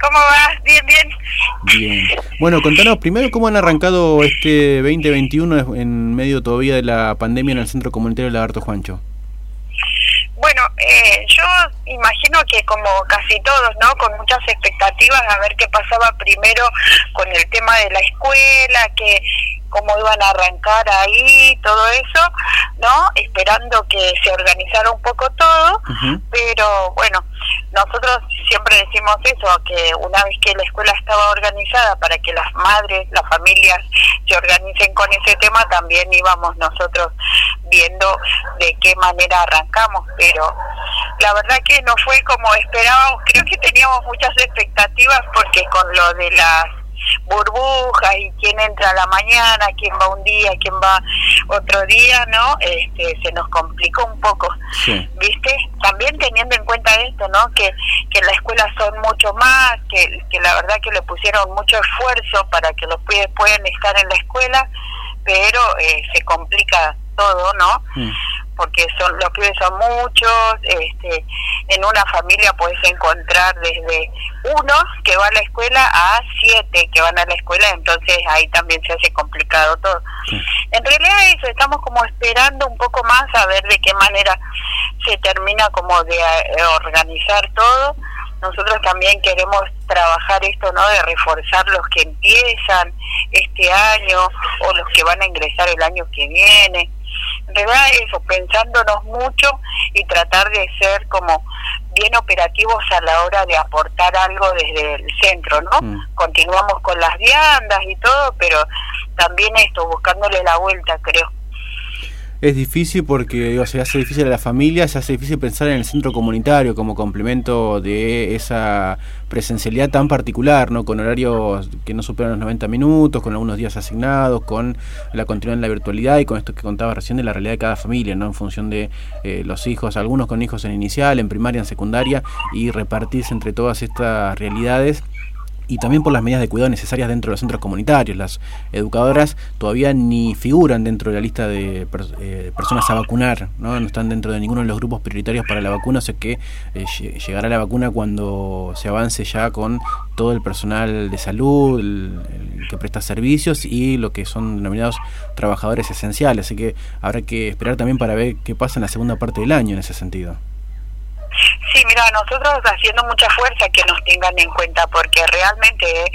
¿cómo vas? Bien, bien. Bien. Bueno, contanos primero cómo han arrancado este 2021 en medio todavía de la pandemia en el Centro Comunitario Lagarto Juancho. Bueno, eh, yo imagino que como casi todos, ¿no? Con muchas expectativas a ver qué pasaba primero con el tema de la escuela, que cómo iban a arrancar ahí, todo eso, ¿no? Esperando que se organizara un poco todo, pero bueno, nosotros siempre decimos eso, que una vez que la escuela estaba organizada para que las madres, las familias se organicen con ese tema, también íbamos nosotros viendo de qué manera arrancamos, pero la verdad que no fue como esperábamos, creo que teníamos muchas expectativas porque con lo de las burbujas y quién entra a la mañana, quién va un día, quién va otro día, ¿no? Este, se nos complicó un poco, ¿viste? También teniendo en cuenta esto, ¿no? Que, que la escuela son mucho más, que, que la verdad que le pusieron mucho esfuerzo para que los pibes puedan estar en la escuela, pero eh, se complica todo, ¿no? Mm porque son los pibes son muchos, este, en una familia puedes encontrar desde uno que va a la escuela a siete que van a la escuela, entonces ahí también se hace complicado todo. En realidad eso, estamos como esperando un poco más a ver de qué manera se termina como de eh, organizar todo. Nosotros también queremos trabajar esto, ¿no? De reforzar los que empiezan este año o los que van a ingresar el año que viene de verdad eso, pensándonos mucho y tratar de ser como bien operativos a la hora de aportar algo desde el centro, ¿no? Mm. Continuamos con las viandas y todo, pero también esto, buscándole la vuelta, creo es difícil porque se hace difícil a la familia, se hace difícil pensar en el centro comunitario como complemento de esa presencialidad tan particular, ¿no? con horarios que no superan los 90 minutos, con algunos días asignados, con la continuidad en la virtualidad y con esto que contaba recién de la realidad de cada familia, ¿no? en función de eh, los hijos, algunos con hijos en inicial, en primaria, en secundaria, y repartirse entre todas estas realidades y también por las medidas de cuidado necesarias dentro de los centros comunitarios. Las educadoras todavía ni figuran dentro de la lista de eh, personas a vacunar, ¿no? no están dentro de ninguno de los grupos prioritarios para la vacuna, o sea que eh, llegará la vacuna cuando se avance ya con todo el personal de salud, el, que presta servicios y lo que son denominados trabajadores esenciales. Así que habrá que esperar también para ver qué pasa en la segunda parte del año en ese sentido. Sí, mira, nosotros haciendo mucha fuerza que nos tengan en cuenta, porque realmente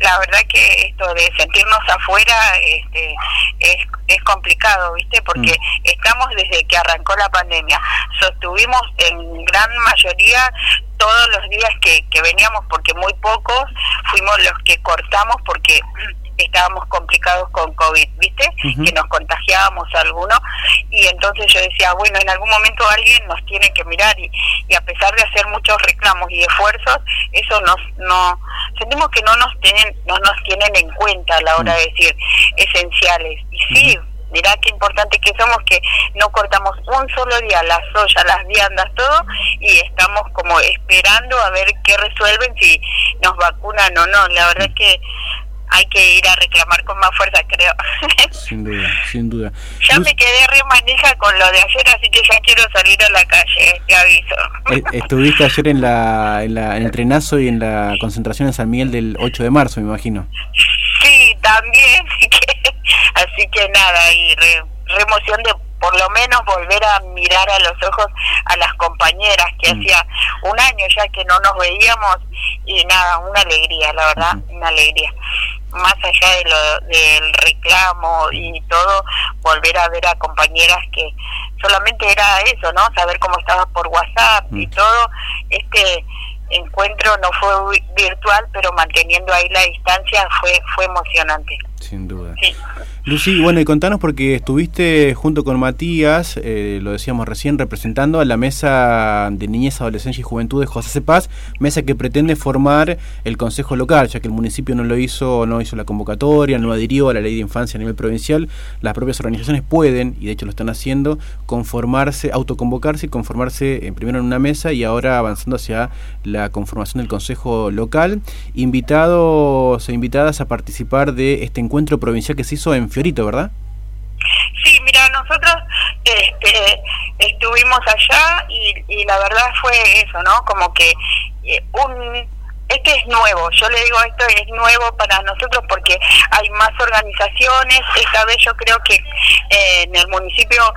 la verdad que esto de sentirnos afuera este, es, es complicado, ¿viste? Porque mm. estamos desde que arrancó la pandemia, sostuvimos en gran mayoría todos los días que, que veníamos, porque muy pocos fuimos los que cortamos, porque estábamos complicados con COVID, ¿viste? Que nos contagiábamos algunos y entonces yo decía, bueno, en algún momento alguien nos tiene que mirar y, y a pesar de hacer muchos reclamos y esfuerzos, eso nos no sentimos que no nos tienen no nos tienen en cuenta a la hora de decir esenciales. Y sí, mirá qué importante que somos que no cortamos un solo día la soya, las viandas, todo, y estamos como esperando a ver qué resuelven, si nos vacunan o no. La verdad es que hay que ir a reclamar con más fuerza, creo. Sin duda, sin duda. Ya me quedé re manija con lo de ayer, así que ya quiero salir a la calle, te aviso. Eh, estuviste ayer en, la, en, la, en el trenazo y en la concentración en San Miguel del 8 de marzo, me imagino. Sí, también, así que nada, y re, re emoción de por lo menos volver a mirar a los ojos a las compañeras que mm. hacía un año ya que no nos veíamos y nada, una alegría, la verdad, una alegría más allá de lo, del reclamo y todo, volver a ver a compañeras que solamente era eso, ¿no? Saber cómo estaba por WhatsApp y mm. todo. Este encuentro no fue virtual, pero manteniendo ahí la distancia fue fue emocionante. Sin duda. Sí. Lucy, bueno, y contanos porque estuviste junto con Matías, eh, lo decíamos recién, representando a la Mesa de Niñez, Adolescencia y Juventud de José Cepaz, mesa que pretende formar el Consejo Local, ya que el municipio no lo hizo, no hizo la convocatoria, no adhirió a la ley de infancia a nivel provincial. Las propias organizaciones pueden, y de hecho lo están haciendo, conformarse, autoconvocarse y conformarse eh, primero en una mesa y ahora avanzando hacia la conformación del Consejo Local. Invitados e invitadas a participar de este encuentro provincial que se hizo en Fiorito, ¿verdad? Sí, mira, nosotros este, estuvimos allá y, la verdad fue eso, ¿no? Como que eh, un este es nuevo, yo le digo esto es nuevo para nosotros porque hay más organizaciones, esta vez yo creo que eh, en el municipio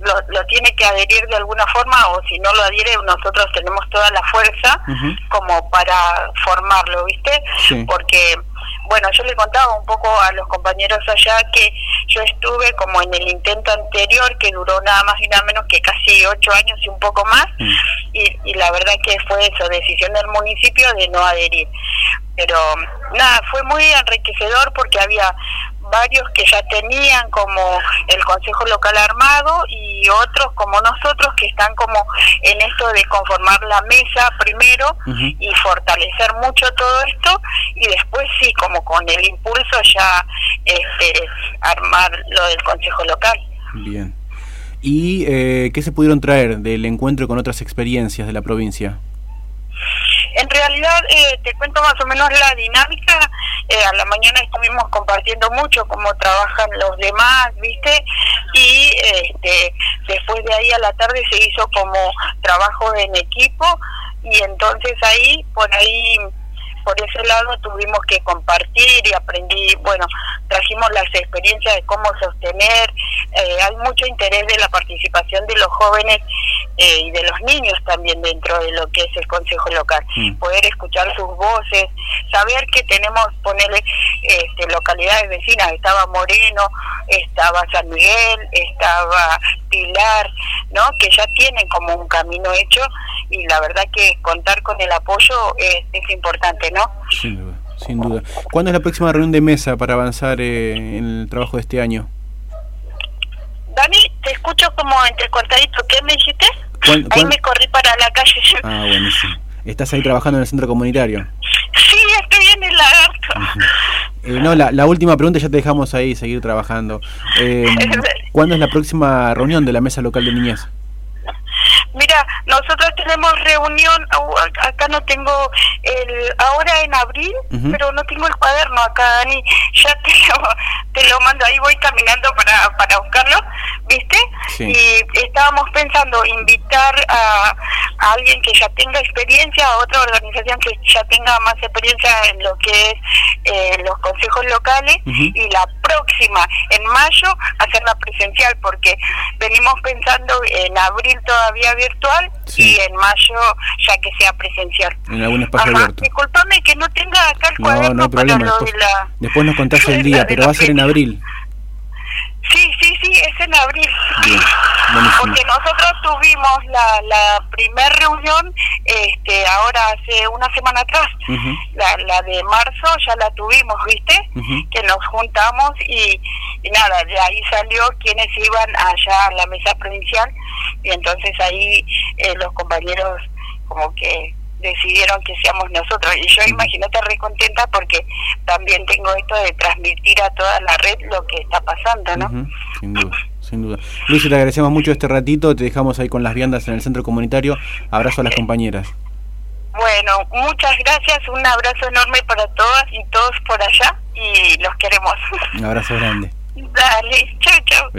lo, lo, tiene que adherir de alguna forma o si no lo adhiere nosotros tenemos toda la fuerza como para formarlo, ¿viste? Porque bueno, yo le contaba un poco a los compañeros allá que yo estuve como en el intento anterior que duró nada más y nada menos que casi ocho años y un poco más mm. y, y la verdad que fue eso, decisión del municipio de no adherir. Pero nada, fue muy enriquecedor porque había varios que ya tenían como el Consejo Local armado y otros como nosotros que están como en esto de conformar la mesa primero y fortalecer mucho todo esto y después sí como con el impulso ya este, armar lo del Consejo Local. Bien. ¿Y eh, qué se pudieron traer del encuentro con otras experiencias de la provincia? En realidad, eh, te cuento más o menos la dinámica. Eh, a la mañana estuvimos compartiendo mucho cómo trabajan los demás, ¿viste? Y este, después de ahí a la tarde se hizo como trabajo en equipo y entonces ahí, por ahí por ese lado tuvimos que compartir y aprendí, bueno, trajimos las experiencias de cómo sostener, eh, hay mucho interés de la participación de los jóvenes eh, y de los niños también dentro de lo que es el Consejo Local, mm. poder escuchar sus voces, saber que tenemos, ponerle este, localidades vecinas, estaba Moreno, estaba San Miguel, estaba Pilar, ¿no? Que ya tienen como un camino hecho y la verdad que contar con el apoyo es, es importante, ¿no? Sin duda, sin duda. ¿Cuándo es la próxima reunión de mesa para avanzar eh, en el trabajo de este año? Dani, te escucho como entrecortadito. ¿Qué me dijiste? Ahí me corrí para la calle. Ah, buenísimo. ¿Estás ahí trabajando en el centro comunitario? Sí, estoy en el lagarto. Eh, no, la, la, última pregunta ya te dejamos ahí seguir trabajando. Eh, ¿Cuándo es la próxima reunión de la mesa local de niñez? Mira, nosotros tenemos reunión, acá no tengo el, ahora en abril, pero no tengo el cuaderno acá, Dani, ya te lo, te lo mando, ahí voy caminando para, para buscarlo, ¿viste? Y estábamos pensando invitar a, alguien que ya tenga experiencia, a otra organización que ya tenga más experiencia en lo que es eh, consejos locales y la próxima, en mayo, hacerla presencial, porque venimos pensando en abril todavía virtual y en mayo ya que sea presencial. En algún espacio abierto. Disculpame que no tenga acá el cuaderno no, problema. después, la... después nos contás el día, pero va a ser en abril. Es en abril. Porque nosotros tuvimos la, la primer reunión este ahora hace una semana atrás. la, la de marzo ya la tuvimos, ¿viste? Que nos juntamos y, y, nada, de ahí salió quienes iban allá a la mesa provincial y entonces ahí eh, los compañeros como que decidieron que seamos nosotros y yo imagínate re contenta porque también tengo esto de transmitir a toda la red lo que está pasando, ¿no? Sin duda, sin duda. Luis, te agradecemos mucho este ratito, te dejamos ahí con las viandas en el centro comunitario. Abrazo a las compañeras. Bueno, muchas gracias, un abrazo enorme para todas y todos por allá y los queremos. Un abrazo grande. Dale, chau, chau.